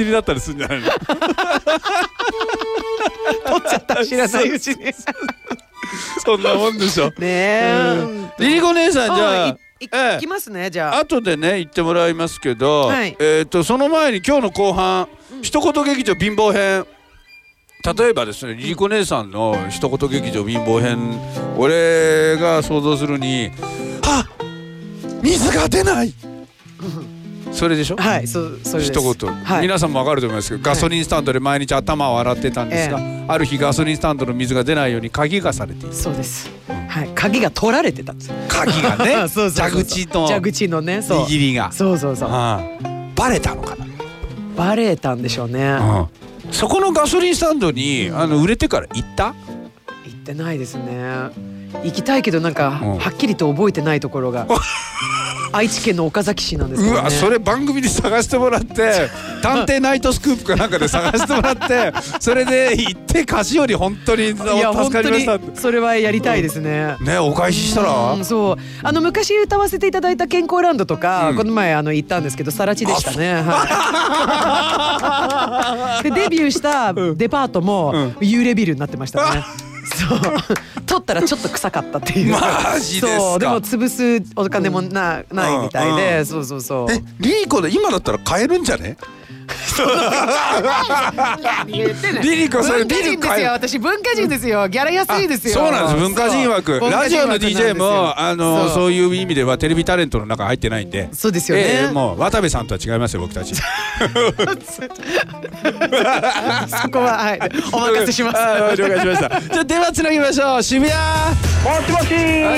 釣りだったりするんじゃないの？取っちゃった知らないうちに。ねそんなもんでしょ。え。リリコ姉さんじゃあ。あいきますねじゃあ。後でね言ってもらいますけど、はい。えっ、とその前に今日の後半、一言劇場貧乏編。例えばですねリリコ姉さんの一言劇場貧乏編俺が想像するに「はっ水が出ない!」それでしょ？はいそうそれです。一言、はい。皆さんもわかると思いますけどガソリンスタンドで毎日頭を洗ってたんですが、ある日ガソリンスタンドの水が出ないように鍵がされているそうです。はい。鍵が取られてたんです。鍵がね そうそう蛇口の蛇口のね握りが、そうそうそう。ああ。バレたのかな？バレたんでしょうね。うん。そこのガソリンスタンドにあの売れてから行った？行ってないですね。行きたいけどなんかうん。はっきりと覚えてないところが 愛知県の岡崎市なんですね。うわそれ番組で探してもらって「探偵ナイトスクープ」かなんかで探してもらってそれで行って菓子より本当に助かりましたそれはやりたいですね。ねお返ししたら？うんそう。あの昔歌わせていただいた健康ランドとか、うん。この前あの行ったんですけど更地でしたね。はい、でデビューしたデパートもうん。幽霊ビルになってましたね。そう。取ったらちょっと臭かったっていう。マジですか？そう。でも潰すお金もなないみたいで、うんそうそうそう。えリリコで今だったら買えるんじゃね？リリコそれ文化人ですよ。私。文化人ですよ。ギャラ安いですよ。そうなんです。文化人枠。ラジオの DJ もあのそう。いう意味ではテレビタレントの中入ってないんで。そうですよね。ええもう渡部さんとは違いますよ僕たち。そこははい。お任せします。あ了解しました。じゃあ電話つなぎましょう。渋谷。はもしもしいはは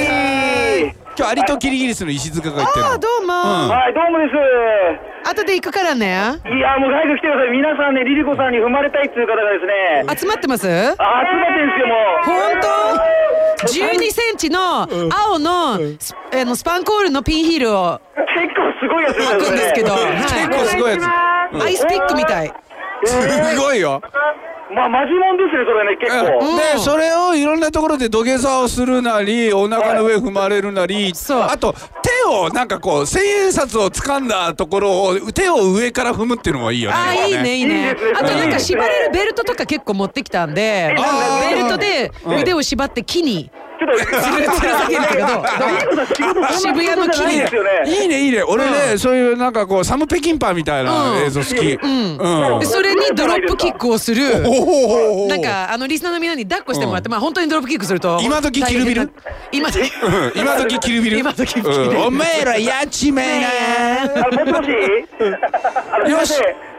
い今日アリとキリギリスの石塚が言ってるの。あどうも、うん。い、どうもです。後で行くからね。いや、もう早く来てください。皆さんね、リリコさんに踏まれたいっていう方がですね、集まってます？あ集まってんですよ、もう。本当？12センチの青のスあのスパンコールのピンヒールを結構すごいやつ履くんですけど、結構はすごいやつ。い、アイスピックみたい。すごいよまあ、マジモンですね、それね、結構。うん。でそれをいろんなところで土下座をするなりお腹の上踏まれるなりそう。あと手をなんかこう千円札を掴んだところを手を上から踏むっていうのもいいよねあーいいねいいいいね。あとなんか縛れるベルトとか結構持ってきたんでベルトで腕を縛って木にちょっと、つるつる下げるけど渋谷の木にいですよね。いいねいいね俺ね、そういうなんかこうサム・ペキンパーみたいなうん。映像好き、うん。うん。でそれにドロップキックをするなんかあのリスナーのみんなに抱っこしてもらって、まあ本当にドロップキックすると今時キルビル？今時。キルビル？今時キルビル。うん。おめえらやっちめあのもし。うん。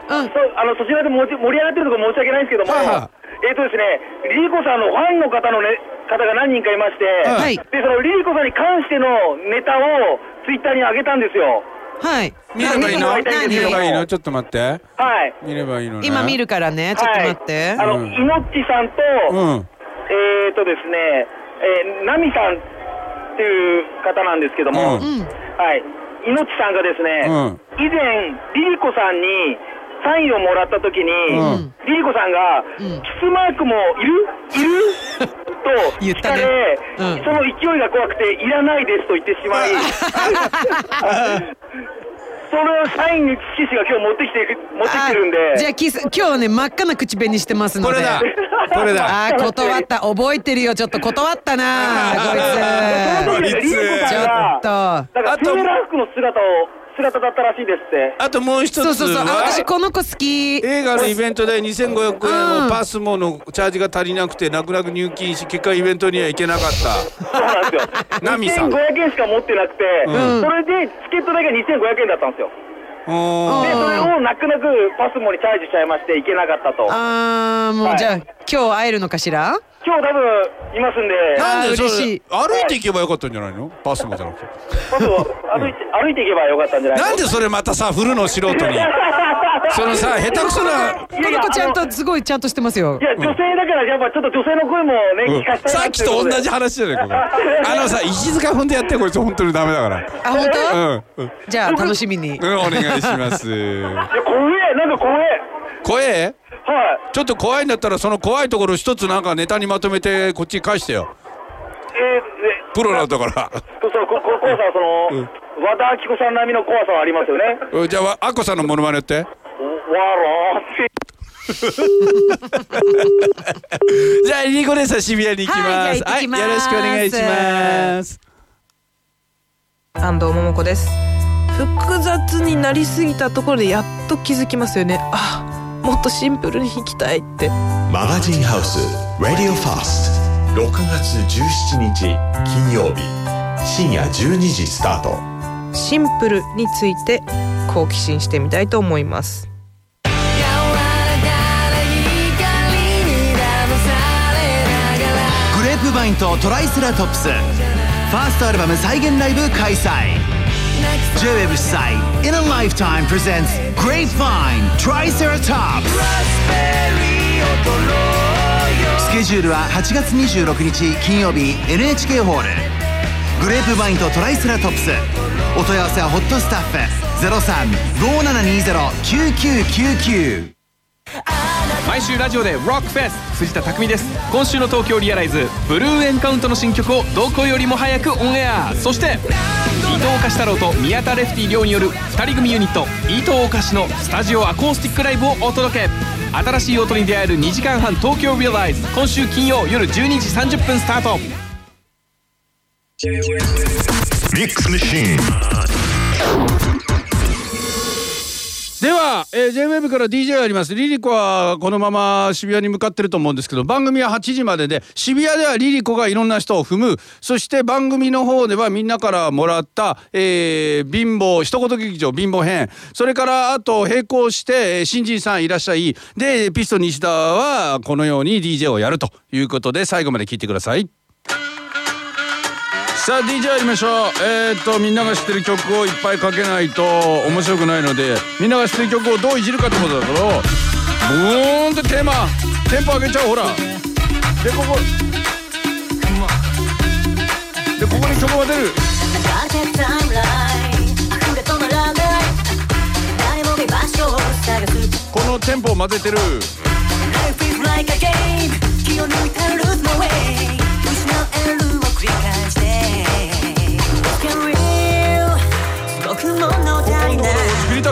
そうあのそちらで盛り上がってるところ申し訳ないんですけども、えっ、とですね、リリコさんのファンの方の、ね、方が何人かいまして、はいでそのリリコさんに関してのネタをツイッターに上げたんですよ。はい見ればいいの？何見ればいい何のちょっと待ってはい。見ればいいのね今見るからねちょっと待って、はい、あの、うんいのっちさんと、うんえっ、とですね、えー、ナミさんっていう方なんですけども、うんうんはい、いのっちさんがですね、うん以前、リリコさんにサインをもらったときに、うん。リリコさんが、うん。キスマークもいる？いる？と 言ったね。聞かれ、うん。その勢いが怖くて、いらないですと言ってしまい、そのサインに色紙が今日持ってきて、持ってきてるんで。あじゃあキス今日はね真っ赤な口紅してますので。これだ。これだ。あー断った。覚えてるよ。ちょっと断ったな。こいつ。ちょっさんが、と。なんかあとセーラー服の姿を、姿だったらしいですって。あともう一つはそうそうそう。あ私この子好き。映画のイベントで2500円うん。のパスモのチャージが足りなくて泣く泣く入金し結果イベントには行けなかった。そうなんですよ。ナミさん。2500円しか持ってなくて、うん。それでチケット代が2500円だったんですよ。おで、ーそれを泣く泣くパスモにチャージしちゃいまして、行けなかったと。あーもはい。うじゃあ今日会えるのかしら？今日多分いますんで、なんで嬉しい。歩いて行けばよかったんじゃないの？パスモじゃなくて。パスモ歩いて歩いていけばよかったんじゃないなんでそれまたさ振るの素人に？そのさ下手くそなここの子ちゃんとすごいちゃんとしてますよ。いや、女性だから、やっぱちょっと女性の声もね、聞かせたいなさっきと同じ話じゃないここ。あのさ石塚踏んでやってこいつ本当にダメだから。あ本当、うん。うん。じゃあ楽しみに。うんお願いします。いや、怖え、なんか怖え。怖え？はい。ちょっと怖いんだったらその怖いところ一つなんかネタにまとめてこっちに返してよ。えー、でプロなんだからそうそう、ここ怖さはその、和田アキ子さん並みの怖さはありますよね。うんじゃあわアッコさんのモノマネやって？じゃあリリコ姉さん渋谷に行きます。はいじゃあ行ってきます。よろしくお願いします。安藤桃子です。複雑になりすぎたところでやっと気づきますよね。あもっとシンプルに弾きたいって。マガジンハウス Radio Fast 6月17日金曜日。深夜12時スタート。シンプルについて好奇心してみたいと思います。グレープバインとトライセラトップス。ファーストアルバム再現ライブ開催 J-WEB 主催 In a Lifetime presents Grapevine Triceratops. スケジュールは8月26日金曜日 NHK ホールグレープバインとトライセラトップスお問い合わせはホットスタッフ0357209999毎週ラジオでロックフェス藤田匠です。今週の東京リアライズブルーエンカウントの新曲をどこよりも早くオンエア。そして伊藤貸太郎と宮田レフティ亮による2人組ユニット伊藤お菓子のスタジオアコースティックライブをお届け。新しい音に出会える2時間半東京リアライズ。今週金曜夜12時30分スタート。ミックスマシーンでは、えー、JWEB から DJ あります。リリコはこのまま渋谷に向かってると思うんですけど番組は8時までで渋谷ではリリコがいろんな人を踏む。そして番組の方ではみんなからもらった、えー、貧乏一言劇場貧乏編。それからあと並行してえー新人さんいらっしゃい。でピスト西田はこのように DJ をやるということで最後まで聞いてください。さあ DJ やりましょう。えー、っとみんなが知ってる曲をいっぱいかけないと面白くないのでみんなが知ってる曲をどういじるかってことだけどブーンってテーマテンポ上げちゃうほら。でここ。でここに曲が出る。このテンポを混ぜてる。フィルター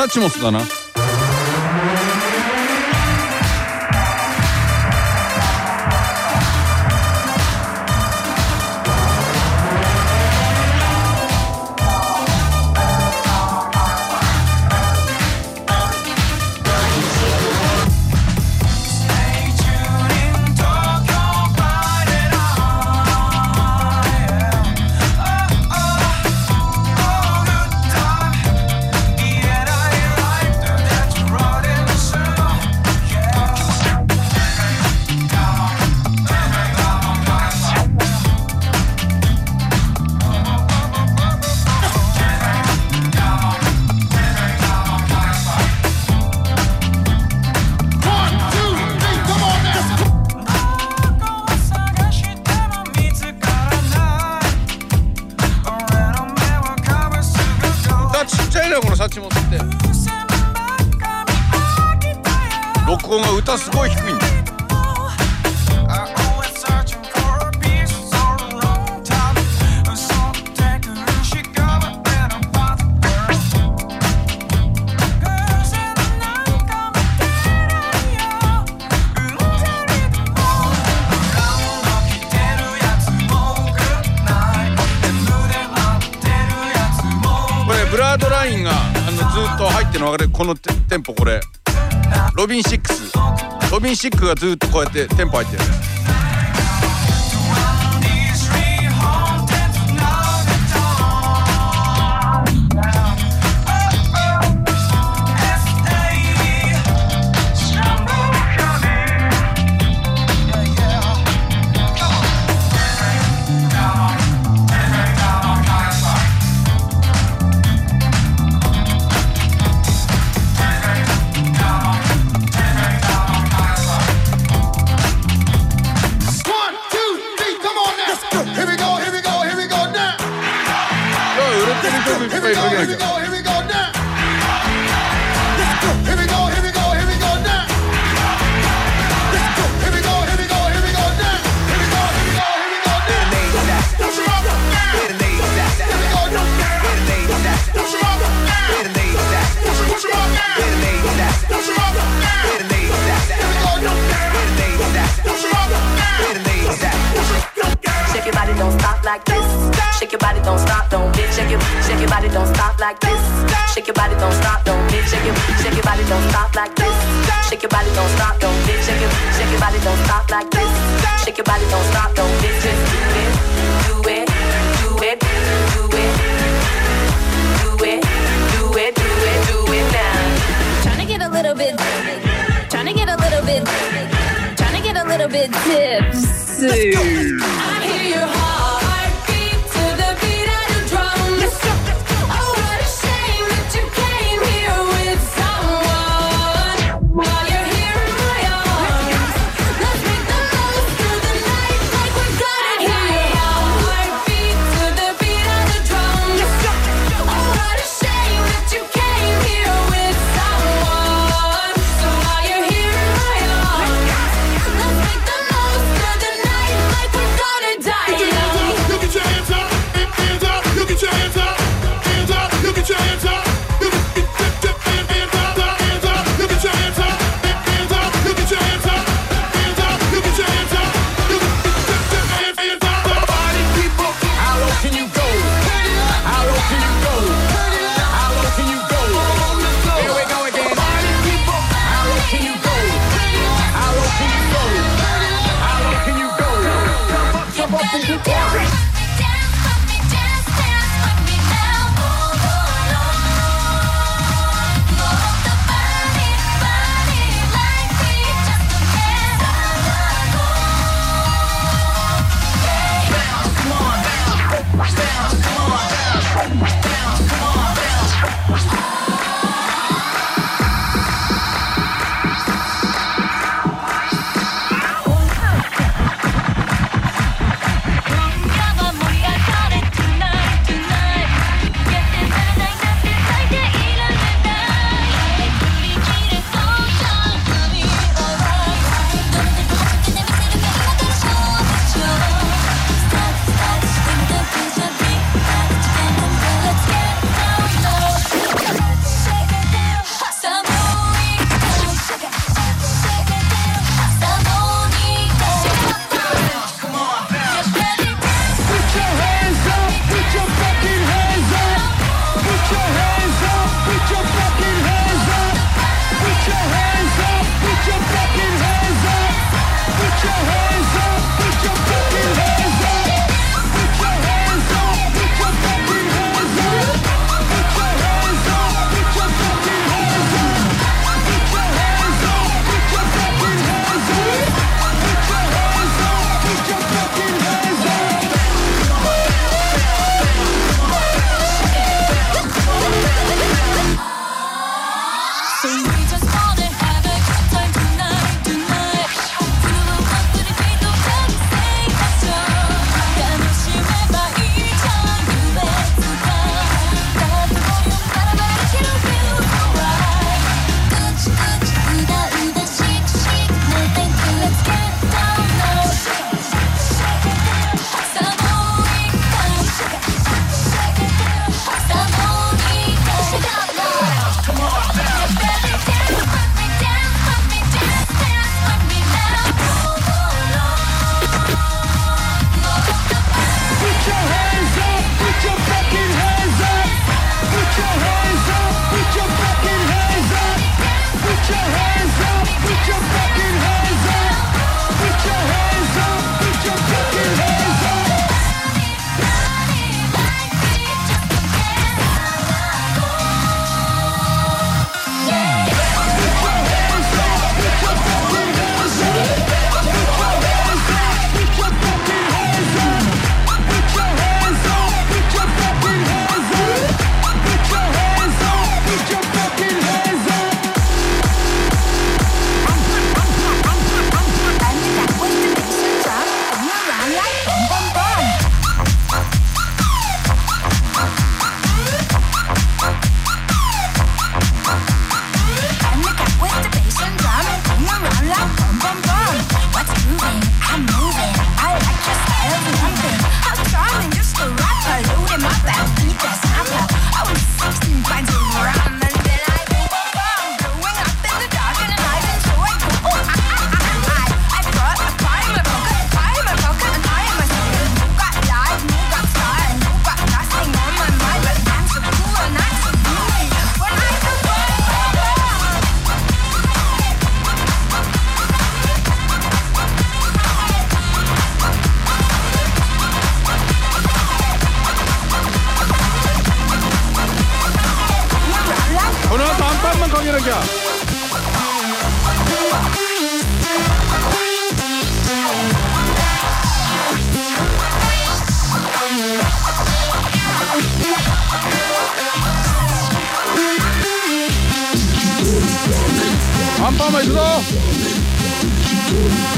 サチモスだな。このテテンポこれ。ロビン6ロビン6がずっとこうやってテンポ入ってる。Shake your body, don't stop, don't bitch. Shake your, shake your body, don't stop like this. Shake your body, don't stop, don't bitch. Shake your, shake your body, don't stop like this. Shake your body, don't stop, don't bitch. Shake your, shake your body, don't stop like this. Shake your body, don't stop, don't bitch. Just do it, do it, do it, do it, do it, do it, do it, do it now. Trying to get a little bit, trying to get a little bit, trying to get a little bit tipsy.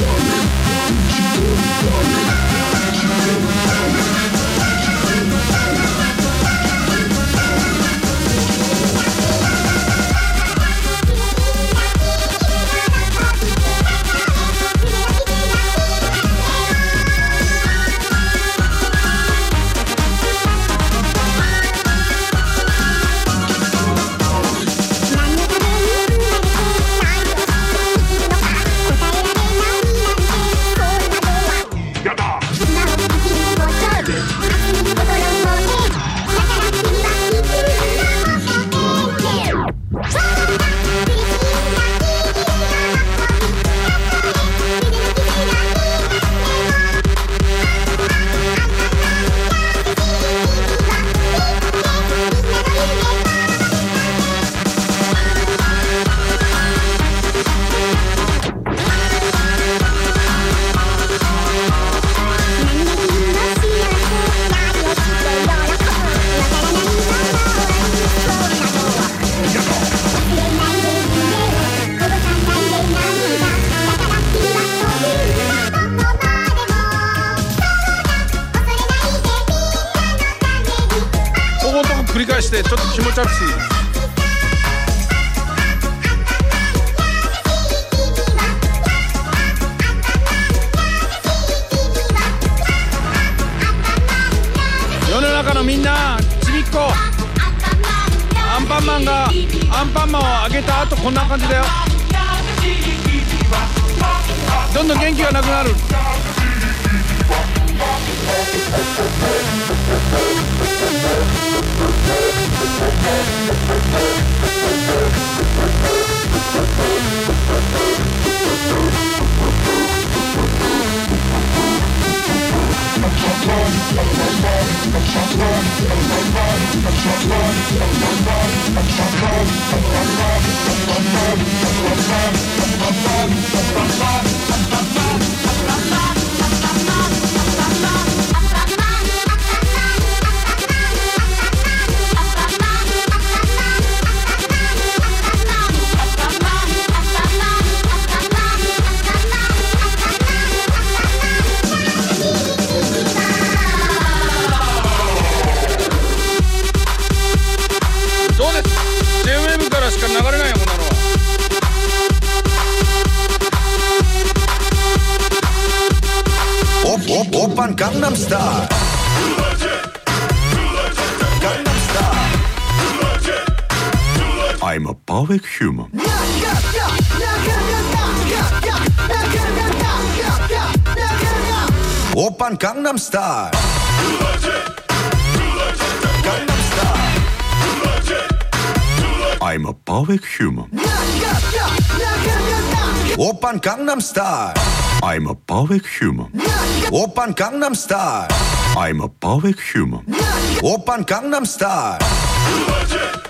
こあげた後こんな感じだよ。どんどん元気がなくなる。I'm a perfect human オッパンガンナムスターガンナムスター I'm a perfect human オッパンガンナムスター I'm a perfect human オーパンガンナムスター I'm a perfect human オーパンガンナムスター